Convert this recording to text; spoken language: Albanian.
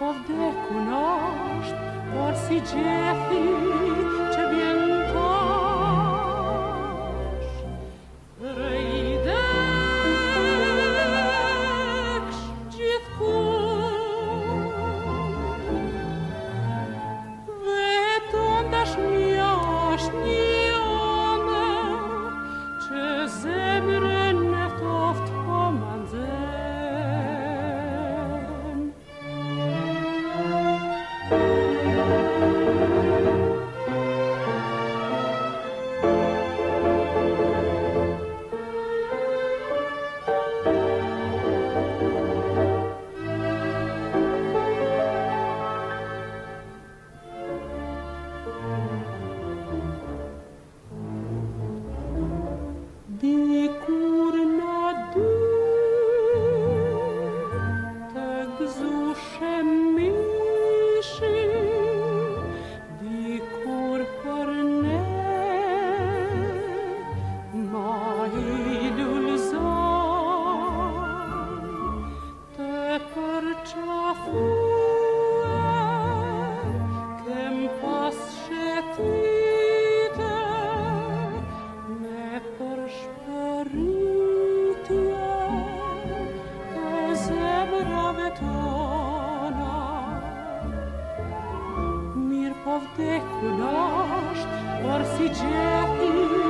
of de cunoști, ori si tona Mirë po vdekë në ashtë, për si gjeti